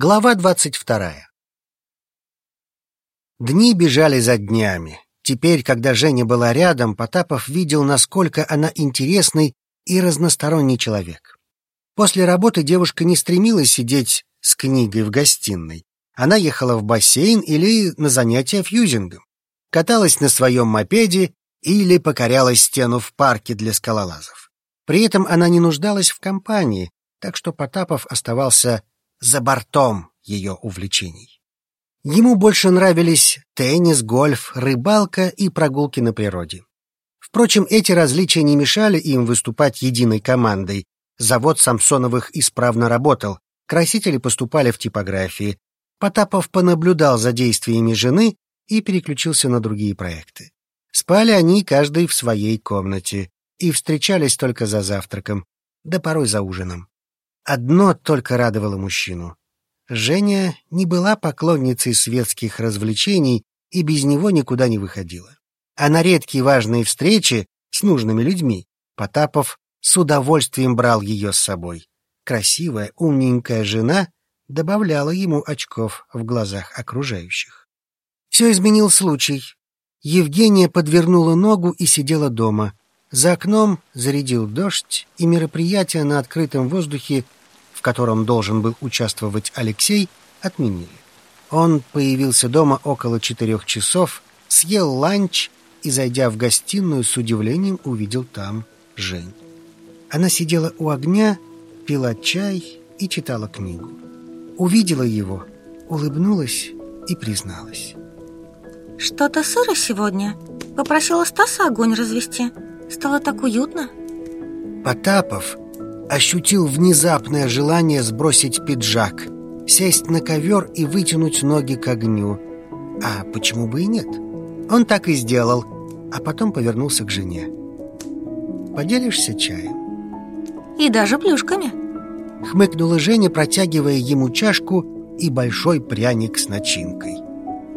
Глава двадцать вторая. Дни бежали за днями. Теперь, когда Женя была рядом, Потапов видел, насколько она интересный и разносторонний человек. После работы девушка не стремилась сидеть с книгой в гостиной. Она ехала в бассейн или на занятия фьюзингом, каталась на своем мопеде или покоряла стену в парке для скалолазов. При этом она не нуждалась в компании, так что Потапов оставался за бортом ее увлечений. Ему больше нравились теннис, гольф, рыбалка и прогулки на природе. Впрочем, эти различия не мешали им выступать единой командой. Завод Самсоновых исправно работал, красители поступали в типографии. Потапов понаблюдал за действиями жены и переключился на другие проекты. Спали они каждый в своей комнате и встречались только за завтраком, да порой за ужином. Одно только радовало мужчину. Женя не была поклонницей светских развлечений и без него никуда не выходила. А на редкие важные встречи с нужными людьми Потапов с удовольствием брал ее с собой. Красивая, умненькая жена добавляла ему очков в глазах окружающих. Все изменил случай. Евгения подвернула ногу и сидела дома. За окном зарядил дождь, и мероприятие на открытом воздухе в котором должен был участвовать Алексей, отменили. Он появился дома около четырех часов, съел ланч и, зайдя в гостиную, с удивлением увидел там Жень. Она сидела у огня, пила чай и читала книгу. Увидела его, улыбнулась и призналась. «Что-то сыро сегодня. Попросила Стаса огонь развести. Стало так уютно». Потапов ощутил внезапное желание сбросить пиджак, сесть на ковер и вытянуть ноги к огню. А почему бы и нет? Он так и сделал, а потом повернулся к жене. «Поделишься чаем?» «И даже плюшками», — хмыкнула Женя, протягивая ему чашку и большой пряник с начинкой.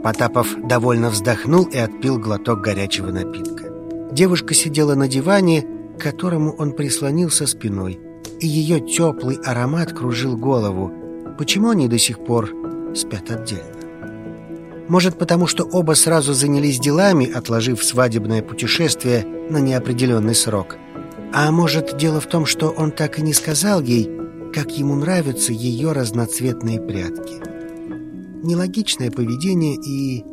Потапов довольно вздохнул и отпил глоток горячего напитка. Девушка сидела на диване, к которому он прислонился спиной — и ее теплый аромат кружил голову. Почему они до сих пор спят отдельно? Может, потому что оба сразу занялись делами, отложив свадебное путешествие на неопределенный срок. А может, дело в том, что он так и не сказал ей, как ему нравятся ее разноцветные прятки. Нелогичное поведение и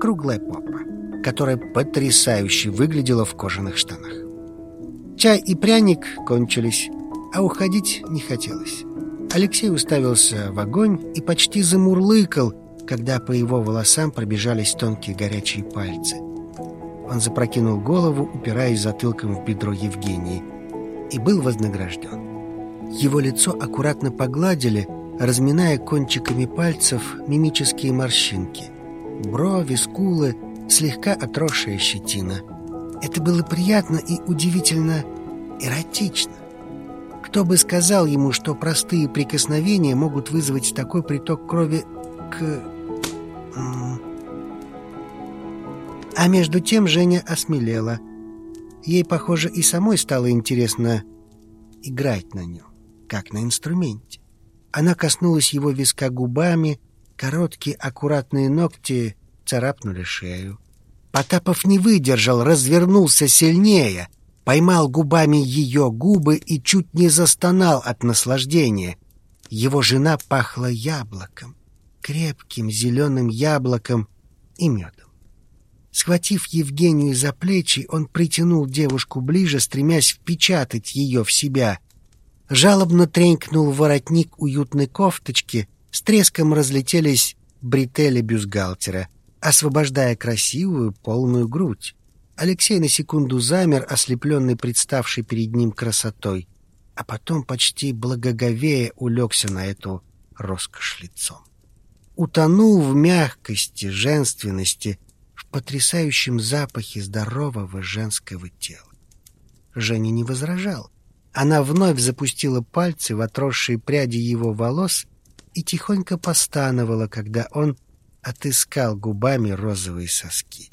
круглая попа, которая потрясающе выглядела в кожаных штанах. Чай и пряник кончились, а уходить не хотелось. Алексей уставился в огонь и почти замурлыкал, когда по его волосам пробежались тонкие горячие пальцы. Он запрокинул голову, упираясь затылком в бедро Евгении, и был вознагражден. Его лицо аккуратно погладили, разминая кончиками пальцев мимические морщинки. Брови, скулы, слегка отросшая щетина — это было приятно и удивительно эротично. Кто бы сказал ему, что простые прикосновения могут вызвать такой приток крови к... А между тем Женя осмелела. Ей, похоже, и самой стало интересно играть на нем, как на инструменте. Она коснулась его виска губами, короткие аккуратные ногти царапнули шею. Потапов не выдержал, развернулся сильнее, поймал губами ее губы и чуть не застонал от наслаждения. Его жена пахла яблоком, крепким зеленым яблоком и медом. Схватив Евгению за плечи, он притянул девушку ближе, стремясь впечатать ее в себя. Жалобно тренькнул воротник уютной кофточки, с треском разлетелись бретели бюстгальтера освобождая красивую, полную грудь. Алексей на секунду замер, ослепленный представшей перед ним красотой, а потом почти благоговея улегся на эту роскошь лицом. Утонул в мягкости, женственности, в потрясающем запахе здорового женского тела. Женя не возражал. Она вновь запустила пальцы в отросшие пряди его волос и тихонько постановала, когда он отыскал губами розовые соски.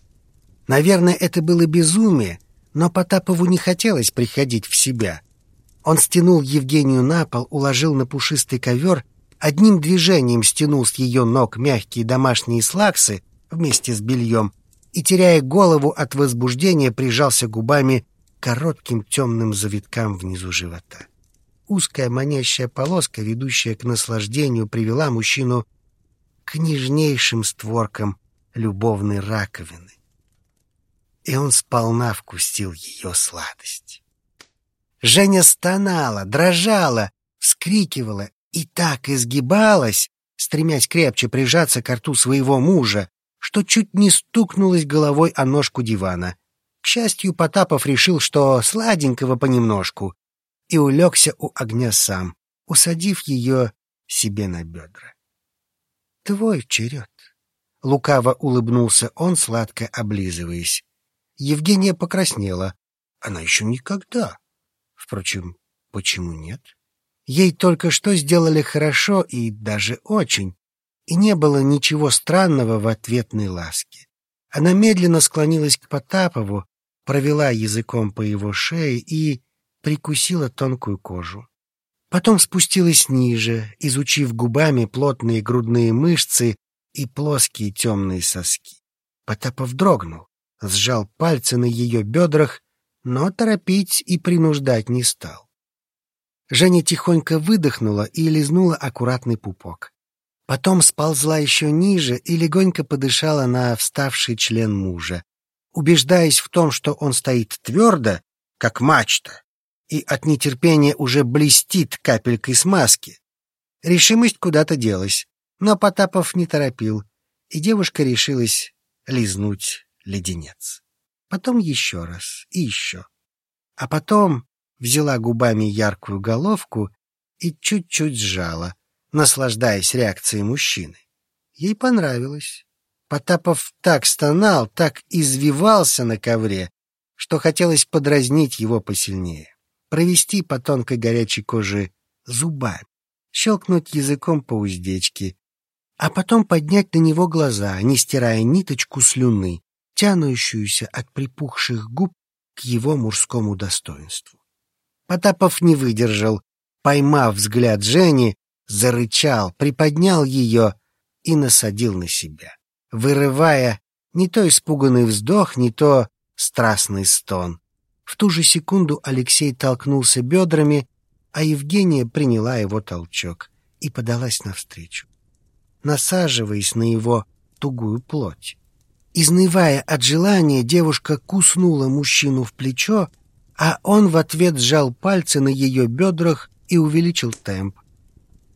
Наверное, это было безумие, но Потапову не хотелось приходить в себя. Он стянул Евгению на пол, уложил на пушистый ковер, одним движением стянул с ее ног мягкие домашние слаксы вместе с бельем и, теряя голову от возбуждения, прижался губами к коротким темным завиткам внизу живота. Узкая манящая полоска, ведущая к наслаждению, привела мужчину к нежнейшим створкам любовной раковины. И он сполна вкусил ее сладость. Женя стонала, дрожала, вскрикивала и так изгибалась, стремясь крепче прижаться к рту своего мужа, что чуть не стукнулась головой о ножку дивана. К счастью, Потапов решил, что сладенького понемножку, и улегся у огня сам, усадив ее себе на бедра. «Твой черед!» — лукаво улыбнулся он, сладко облизываясь. Евгения покраснела. Она еще никогда. Впрочем, почему нет? Ей только что сделали хорошо и даже очень, и не было ничего странного в ответной ласке. Она медленно склонилась к Потапову, провела языком по его шее и прикусила тонкую кожу. Потом спустилась ниже, изучив губами плотные грудные мышцы и плоские темные соски. Потапов дрогнул, сжал пальцы на ее бедрах, но торопить и принуждать не стал. Женя тихонько выдохнула и лизнула аккуратный пупок. Потом сползла еще ниже и легонько подышала на вставший член мужа, убеждаясь в том, что он стоит твердо, как мачта, и от нетерпения уже блестит капелькой смазки. Решимость куда-то делась, но Потапов не торопил, и девушка решилась лизнуть леденец. Потом еще раз и еще. А потом взяла губами яркую головку и чуть-чуть сжала, наслаждаясь реакцией мужчины. Ей понравилось. Потапов так стонал, так извивался на ковре, что хотелось подразнить его посильнее, провести по тонкой горячей коже зубами, щелкнуть языком по уздечке, а потом поднять на него глаза, не стирая ниточку слюны, тянущуюся от припухших губ к его мужскому достоинству. Потапов не выдержал. Поймав взгляд Жени, зарычал, приподнял ее и насадил на себя, вырывая не то испуганный вздох, не то страстный стон. В ту же секунду Алексей толкнулся бедрами, а Евгения приняла его толчок и подалась навстречу, насаживаясь на его тугую плоть. Изнывая от желания, девушка куснула мужчину в плечо, а он в ответ сжал пальцы на ее бедрах и увеличил темп.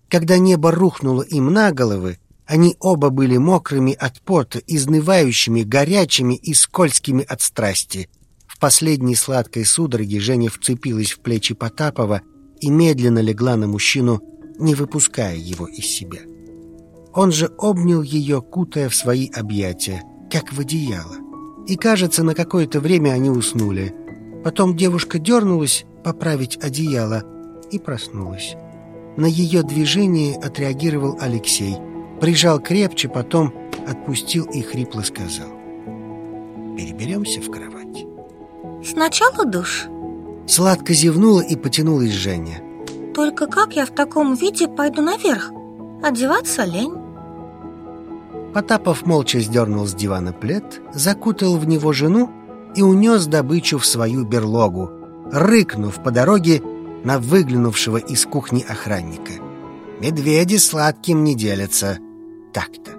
Когда небо рухнуло им на головы, они оба были мокрыми от пота, изнывающими, горячими и скользкими от страсти. В последней сладкой судороге Женя вцепилась в плечи Потапова и медленно легла на мужчину, не выпуская его из себя. Он же обнял ее, кутая в свои объятия, как в одеяло. И, кажется, на какое-то время они уснули — Потом девушка дернулась поправить одеяло и проснулась. На ее движение отреагировал Алексей. Прижал крепче, потом отпустил и хрипло сказал. «Переберемся в кровать». «Сначала душ». Сладко зевнула и потянулась Женя. «Только как я в таком виде пойду наверх? Одеваться лень». Потапов молча сдернул с дивана плед, закутал в него жену и унес добычу в свою берлогу, рыкнув по дороге на выглянувшего из кухни охранника. «Медведи сладким не делятся. Так-то».